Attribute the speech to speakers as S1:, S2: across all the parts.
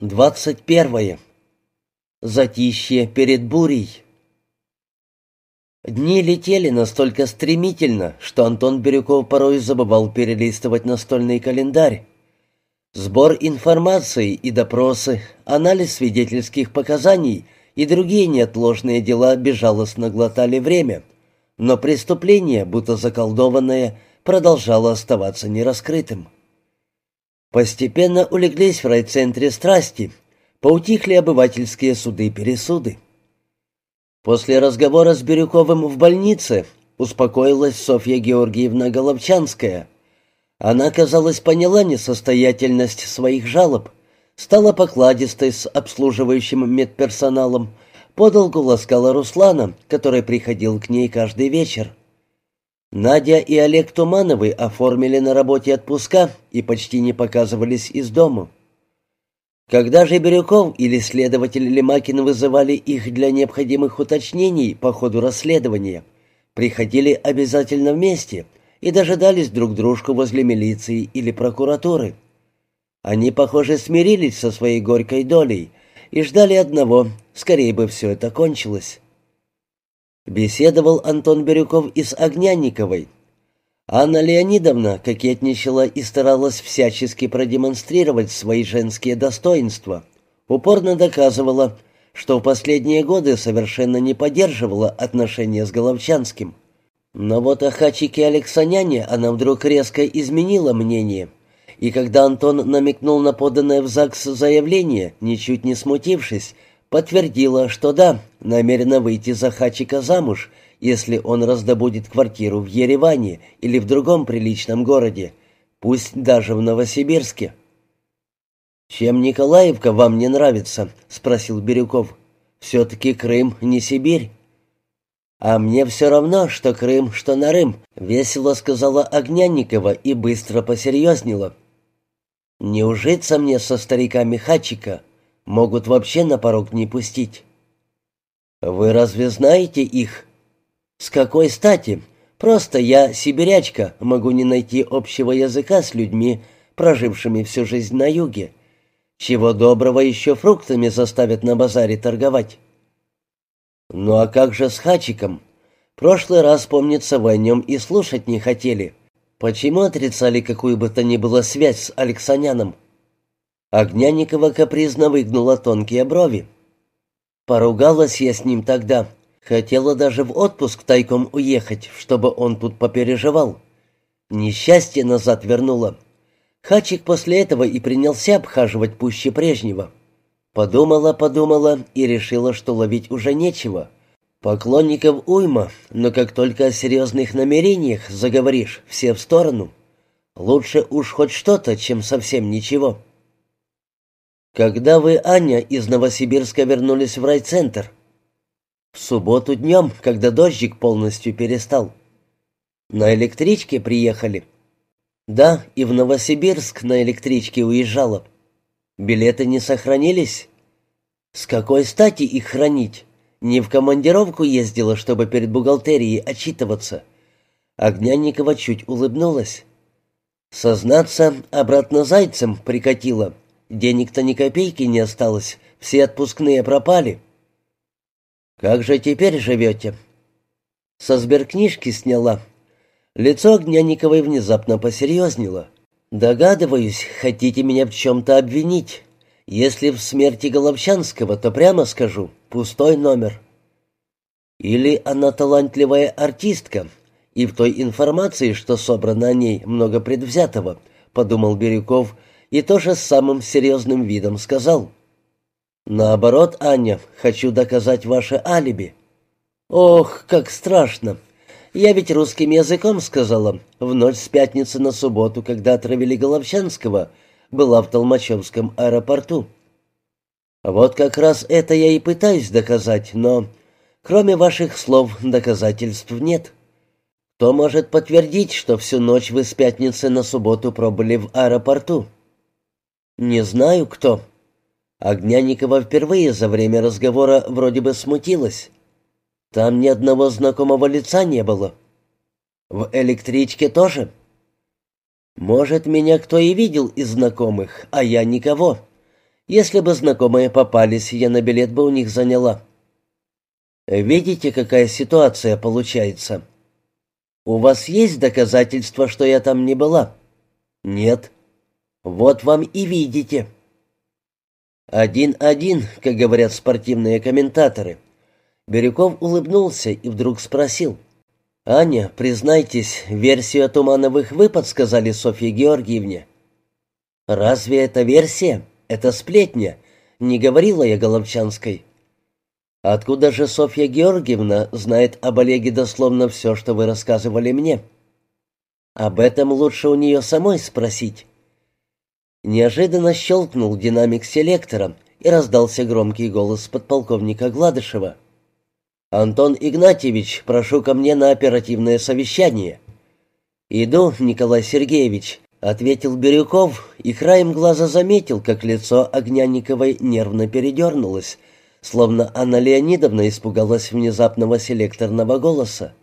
S1: Двадцать первое. Затишье перед бурей. Дни летели настолько стремительно, что Антон Бирюков порой забывал перелистывать настольный календарь. Сбор информации и допросы, анализ свидетельских показаний и другие неотложные дела безжалостно глотали время, но преступление, будто заколдованное, продолжало оставаться нераскрытым. Постепенно улеглись в райцентре страсти, поутихли обывательские суды-пересуды. После разговора с Бирюковым в больнице успокоилась Софья Георгиевна Головчанская. Она, казалось, поняла несостоятельность своих жалоб, стала покладистой с обслуживающим медперсоналом, подолгу ласкала Руслана, который приходил к ней каждый вечер. Надя и Олег Тумановы оформили на работе отпуска и почти не показывались из дома. Когда же Бирюков или следователь Лемакин вызывали их для необходимых уточнений по ходу расследования, приходили обязательно вместе и дожидались друг дружку возле милиции или прокуратуры. Они, похоже, смирились со своей горькой долей и ждали одного, скорее бы все это кончилось. Беседовал Антон Бирюков и с Огнянниковой. Анна Леонидовна кокетничала и старалась всячески продемонстрировать свои женские достоинства. Упорно доказывала, что в последние годы совершенно не поддерживала отношения с Головчанским. Но вот о Хачике Алексаняне она вдруг резко изменила мнение. И когда Антон намекнул на поданное в ЗАГС заявление, ничуть не смутившись, подтвердила, что да, намерена выйти за Хачика замуж, если он раздобудет квартиру в Ереване или в другом приличном городе, пусть даже в Новосибирске. «Чем Николаевка вам не нравится?» — спросил Бирюков. «Все-таки Крым не Сибирь». «А мне все равно, что Крым, что Нарым», — весело сказала Огнянникова и быстро посерьезнела. «Не ужиться мне со стариками Хачика, Могут вообще на порог не пустить. Вы разве знаете их? С какой стати? Просто я, сибирячка, могу не найти общего языка с людьми, прожившими всю жизнь на юге. Чего доброго еще фруктами заставят на базаре торговать. Ну а как же с Хачиком? Прошлый раз, помнится, вы о нем и слушать не хотели. Почему отрицали какую бы то ни было связь с Алексаняном? Огняникова капризно выгнула тонкие брови. Поругалась я с ним тогда. Хотела даже в отпуск тайком уехать, чтобы он тут попереживал. Несчастье назад вернула. Хачик после этого и принялся обхаживать пуще прежнего. Подумала, подумала и решила, что ловить уже нечего. Поклонников уйма, но как только о серьезных намерениях заговоришь, все в сторону. Лучше уж хоть что-то, чем совсем ничего. «Когда вы, Аня, из Новосибирска вернулись в райцентр?» «В субботу днем, когда дождик полностью перестал». «На электричке приехали?» «Да, и в Новосибирск на электричке уезжала». «Билеты не сохранились?» «С какой стати их хранить? Не в командировку ездила, чтобы перед бухгалтерией отчитываться». Огнянникова чуть улыбнулась. «Сознаться, обратно зайцем прикатила». Денег-то ни копейки не осталось, все отпускные пропали. Как же теперь живете? Со сберкнижки сняла. Лицо Огняниковой внезапно посерьезнело. Догадываюсь, хотите меня в чем-то обвинить. Если в смерти Головчанского, то прямо скажу, пустой номер. Или она талантливая артистка, и в той информации, что собрано о ней, много предвзятого, подумал Бирюков, — и тоже с самым серьезным видом сказал. «Наоборот, Аня, хочу доказать ваше алиби». «Ох, как страшно! Я ведь русским языком сказала. В ночь с пятницы на субботу, когда отравили Головчанского, была в Толмачевском аэропорту». «Вот как раз это я и пытаюсь доказать, но кроме ваших слов доказательств нет». Кто может подтвердить, что всю ночь вы с пятницы на субботу пробыли в аэропорту?» «Не знаю, кто». Огняникова впервые за время разговора вроде бы смутилась. Там ни одного знакомого лица не было. В электричке тоже. Может, меня кто и видел из знакомых, а я никого. Если бы знакомые попались, я на билет бы у них заняла. Видите, какая ситуация получается? У вас есть доказательства, что я там не была? Нет. Вот вам и видите. Один-один, как говорят спортивные комментаторы. Бирюков улыбнулся и вдруг спросил. «Аня, признайтесь, версию о Тумановых вы подсказали Софье Георгиевне?» «Разве это версия? Это сплетня?» — не говорила я Головчанской. Откуда же Софья Георгиевна знает об Олеге дословно все, что вы рассказывали мне? Об этом лучше у нее самой спросить. Неожиданно щелкнул динамик селектора, и раздался громкий голос подполковника Гладышева. «Антон Игнатьевич, прошу ко мне на оперативное совещание». «Иду, Николай Сергеевич», — ответил Бирюков, и краем глаза заметил, как лицо Огняниковой нервно передернулось, словно Анна Леонидовна испугалась внезапного селекторного голоса.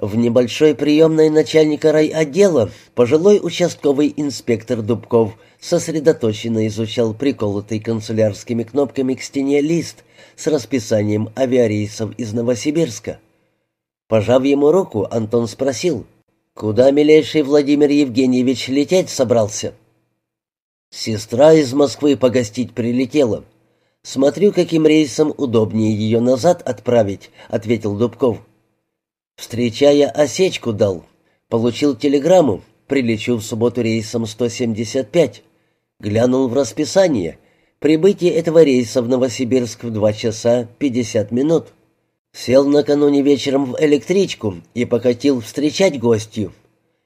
S1: В небольшой приемной начальника райотдела пожилой участковый инспектор Дубков сосредоточенно изучал приколотый канцелярскими кнопками к стене лист с расписанием авиарейсов из Новосибирска. Пожав ему руку, Антон спросил, «Куда, милейший Владимир Евгеньевич, лететь собрался?» «Сестра из Москвы погостить прилетела. «Смотрю, каким рейсом удобнее ее назад отправить», — ответил Дубков. Встречая осечку дал. Получил телеграмму. Прилечу в субботу рейсом 175. Глянул в расписание. Прибытие этого рейса в Новосибирск в 2 часа 50 минут. Сел накануне вечером в электричку и покатил встречать гостью.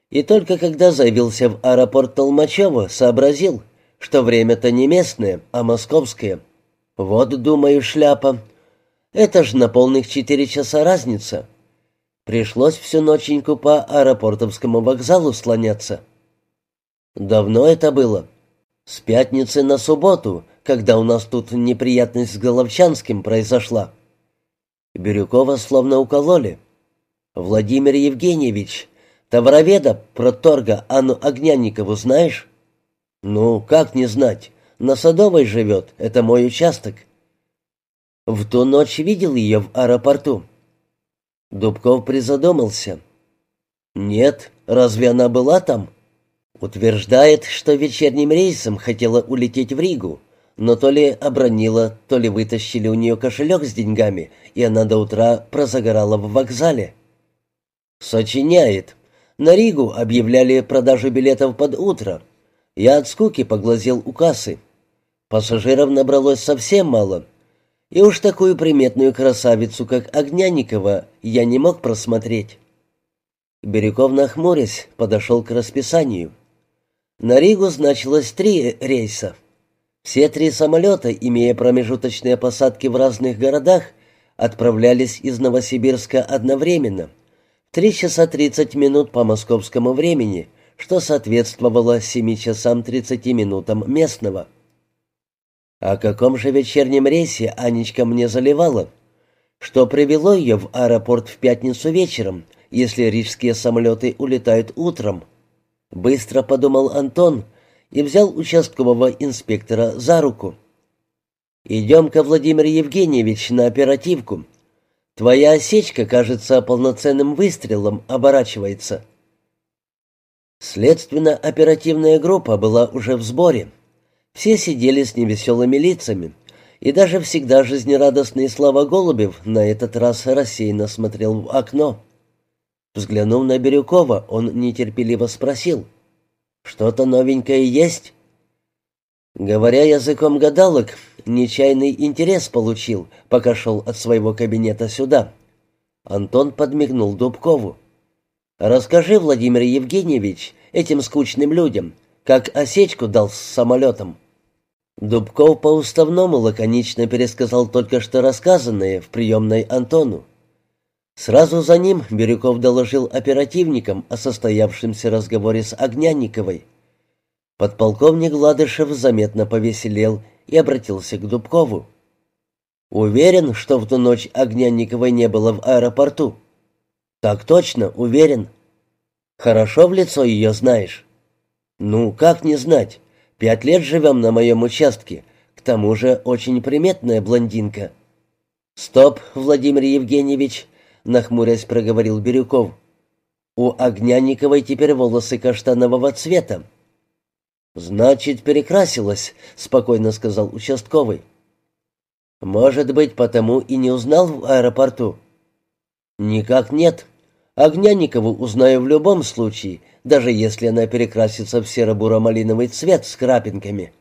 S1: И только когда заявился в аэропорт Толмачева, сообразил, что время-то не местное, а московское — вот, думаю, шляпа. Это ж на полных четыре часа разница. Пришлось всю ноченьку по аэропортовскому вокзалу слоняться. Давно это было? С пятницы на субботу, когда у нас тут неприятность с Головчанским произошла. Бирюкова словно укололи. Владимир Евгеньевич, товароведа про торга Анну Огнянникову знаешь? Ну, как не знать? На Садовой живет, это мой участок. В ту ночь видел ее в аэропорту. Дубков призадумался. Нет, разве она была там? Утверждает, что вечерним рейсом хотела улететь в Ригу, но то ли обронила, то ли вытащили у нее кошелек с деньгами, и она до утра прозагорала в вокзале. Сочиняет. На Ригу объявляли продажу билетов под утро. Я от скуки поглазел у кассы. Пассажиров набралось совсем мало. И уж такую приметную красавицу, как Огняникова, я не мог просмотреть. Бирюков, нахмурясь, подошел к расписанию. На Ригу значилось три рейса. Все три самолета, имея промежуточные посадки в разных городах, отправлялись из Новосибирска одновременно, 3 часа 30 минут по московскому времени, что соответствовало 7 часам 30 минутам местного. О каком же вечернем рейсе Анечка мне заливала? Что привело ее в аэропорт в пятницу вечером, если рижские самолеты улетают утром? Быстро подумал Антон и взял участкового инспектора за руку. «Идем-ка, Владимир Евгеньевич, на оперативку. Твоя осечка, кажется, полноценным выстрелом оборачивается». Следственно-оперативная группа была уже в сборе. Все сидели с невеселыми лицами, и даже всегда жизнерадостный Слава Голубев на этот раз рассеянно смотрел в окно. Взглянув на Бирюкова, он нетерпеливо спросил, «Что-то новенькое есть?» Говоря языком гадалок, нечаянный интерес получил, пока шел от своего кабинета сюда. Антон подмигнул Дубкову. «Расскажи, Владимир Евгеньевич, этим скучным людям, как осечку дал с самолетом». Дубков по-уставному лаконично пересказал только что рассказанное в приемной Антону. Сразу за ним Бирюков доложил оперативникам о состоявшемся разговоре с Огнянниковой. Подполковник Гладышев заметно повеселел и обратился к Дубкову. «Уверен, что в ту ночь Огнянниковой не было в аэропорту?» «Так точно, уверен». «Хорошо в лицо ее знаешь?» «Ну, как не знать? Пять лет живем на моем участке, к тому же очень приметная блондинка». «Стоп, Владимир Евгеньевич», — нахмурясь проговорил Бирюков. «У Огняниковой теперь волосы каштанового цвета». «Значит, перекрасилась», — спокойно сказал участковый. «Может быть, потому и не узнал в аэропорту?» «Никак нет. Огняникову узнаю в любом случае, даже если она перекрасится в серо-буро-малиновый цвет с крапинками».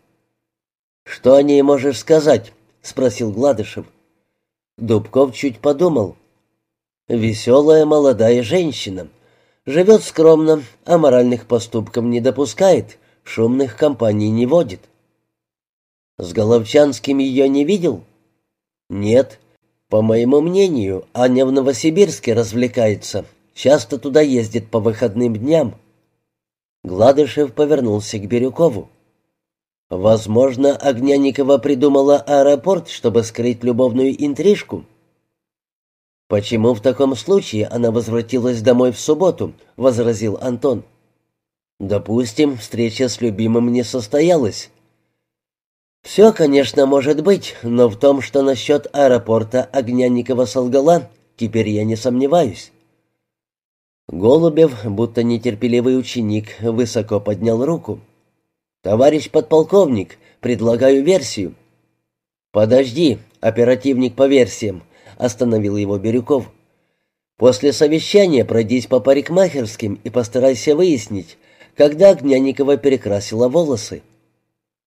S1: «Что о ней можешь сказать?» — спросил Гладышев. Дубков чуть подумал. «Веселая молодая женщина. Живет скромно, а моральных поступков не допускает, шумных компаний не водит». «С Головчанским ее не видел?» «Нет. По моему мнению, Аня в Новосибирске развлекается. Часто туда ездит по выходным дням». Гладышев повернулся к Бирюкову. Возможно, Огняникова придумала аэропорт, чтобы скрыть любовную интрижку. «Почему в таком случае она возвратилась домой в субботу?» — возразил Антон. «Допустим, встреча с любимым не состоялась. Все, конечно, может быть, но в том, что насчет аэропорта Огняникова солгала, теперь я не сомневаюсь». Голубев, будто нетерпеливый ученик, высоко поднял руку. «Товарищ подполковник, предлагаю версию». «Подожди, оперативник по версиям», — остановил его Бирюков. «После совещания пройдись по парикмахерским и постарайся выяснить, когда Огняникова перекрасила волосы».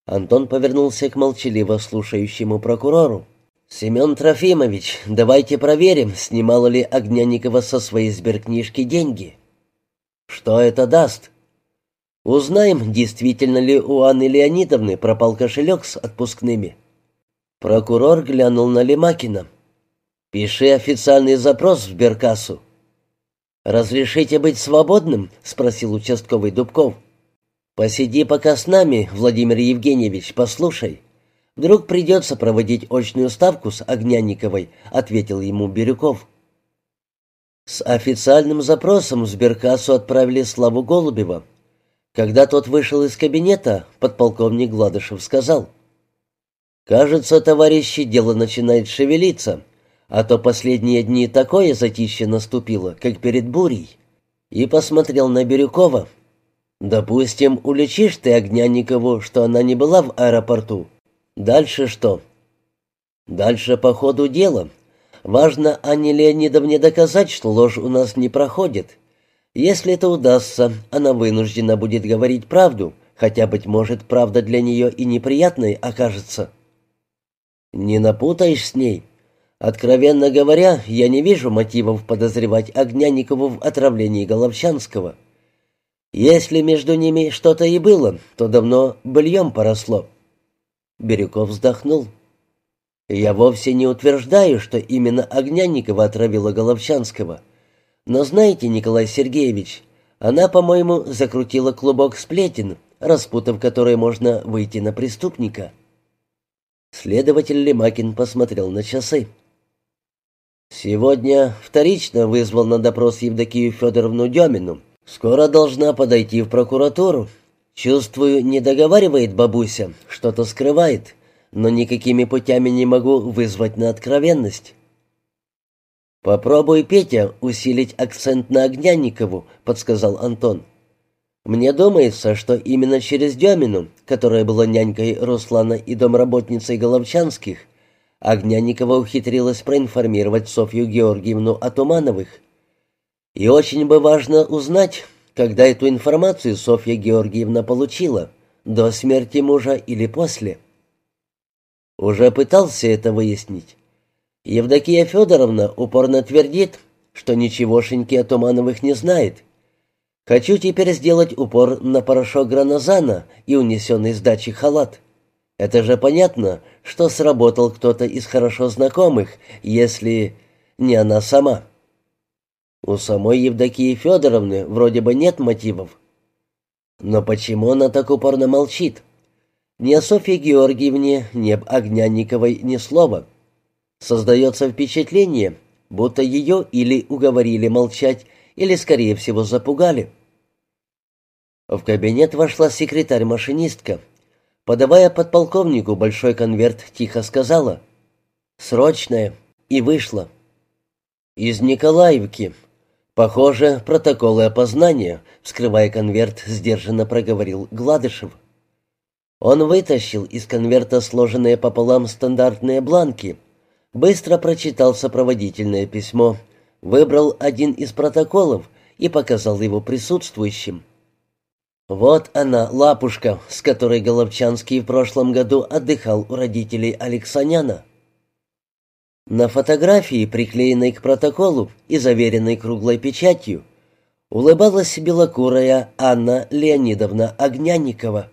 S1: Антон повернулся к молчаливо слушающему прокурору. «Семен Трофимович, давайте проверим, снимала ли Огняникова со своей сберкнижки деньги». «Что это даст?» Узнаем, действительно ли у Анны Леонидовны пропал кошелек с отпускными. Прокурор глянул на Лемакина. «Пиши официальный запрос в сберкассу». «Разрешите быть свободным?» — спросил участковый Дубков. «Посиди пока с нами, Владимир Евгеньевич, послушай. Вдруг придется проводить очную ставку с Огняниковой», — ответил ему Бирюков. С официальным запросом в сберкассу отправили Славу Голубева. Когда тот вышел из кабинета, подполковник Гладышев сказал, «Кажется, товарищи, дело начинает шевелиться, а то последние дни такое затище наступило, как перед бурей». И посмотрел на Бирюкова. «Допустим, уличишь ты Огняникову, что она не была в аэропорту. Дальше что?» «Дальше по ходу дела. Важно Анне Леонидовне доказать, что ложь у нас не проходит». Если это удастся, она вынуждена будет говорить правду, хотя, быть может, правда для нее и неприятной окажется. Не напутаешь с ней. Откровенно говоря, я не вижу мотивов подозревать Огняникову в отравлении Головчанского. Если между ними что-то и было, то давно быльем поросло. Бирюков вздохнул. Я вовсе не утверждаю, что именно Огняникова отравила Головчанского — но знаете, Николай Сергеевич, она, по-моему, закрутила клубок сплетен, распутав который можно выйти на преступника. Следователь Лемакин посмотрел на часы. «Сегодня вторично вызвал на допрос Евдокию Федоровну Демину. Скоро должна подойти в прокуратуру. Чувствую, не договаривает бабуся, что-то скрывает, но никакими путями не могу вызвать на откровенность. «Попробуй, Петя, усилить акцент на Огнянникову», — подсказал Антон. «Мне думается, что именно через Демину, которая была нянькой Руслана и домработницей Головчанских, Огнянникова ухитрилась проинформировать Софью Георгиевну о Тумановых. И очень бы важно узнать, когда эту информацию Софья Георгиевна получила, до смерти мужа или после. Уже пытался это выяснить. Евдокия Федоровна упорно твердит, что ничегошеньки о Тумановых не знает. Хочу теперь сделать упор на порошок гранозана и унесенный с дачи халат. Это же понятно, что сработал кто-то из хорошо знакомых, если не она сама. У самой Евдокии Федоровны вроде бы нет мотивов. Но почему она так упорно молчит? Ни о Софье Георгиевне, ни об Огнянниковой ни слова. Создается впечатление, будто ее или уговорили молчать, или, скорее всего, запугали. В кабинет вошла секретарь-машинистка. Подавая подполковнику большой конверт, тихо сказала «Срочное» и вышла. «Из Николаевки. Похоже, протоколы опознания», — вскрывая конверт, сдержанно проговорил Гладышев. Он вытащил из конверта сложенные пополам стандартные бланки, быстро прочитал сопроводительное письмо, выбрал один из протоколов и показал его присутствующим. Вот она, лапушка, с которой Головчанский в прошлом году отдыхал у родителей Алексаняна. На фотографии, приклеенной к протоколу и заверенной круглой печатью, улыбалась белокурая Анна Леонидовна Огнянникова.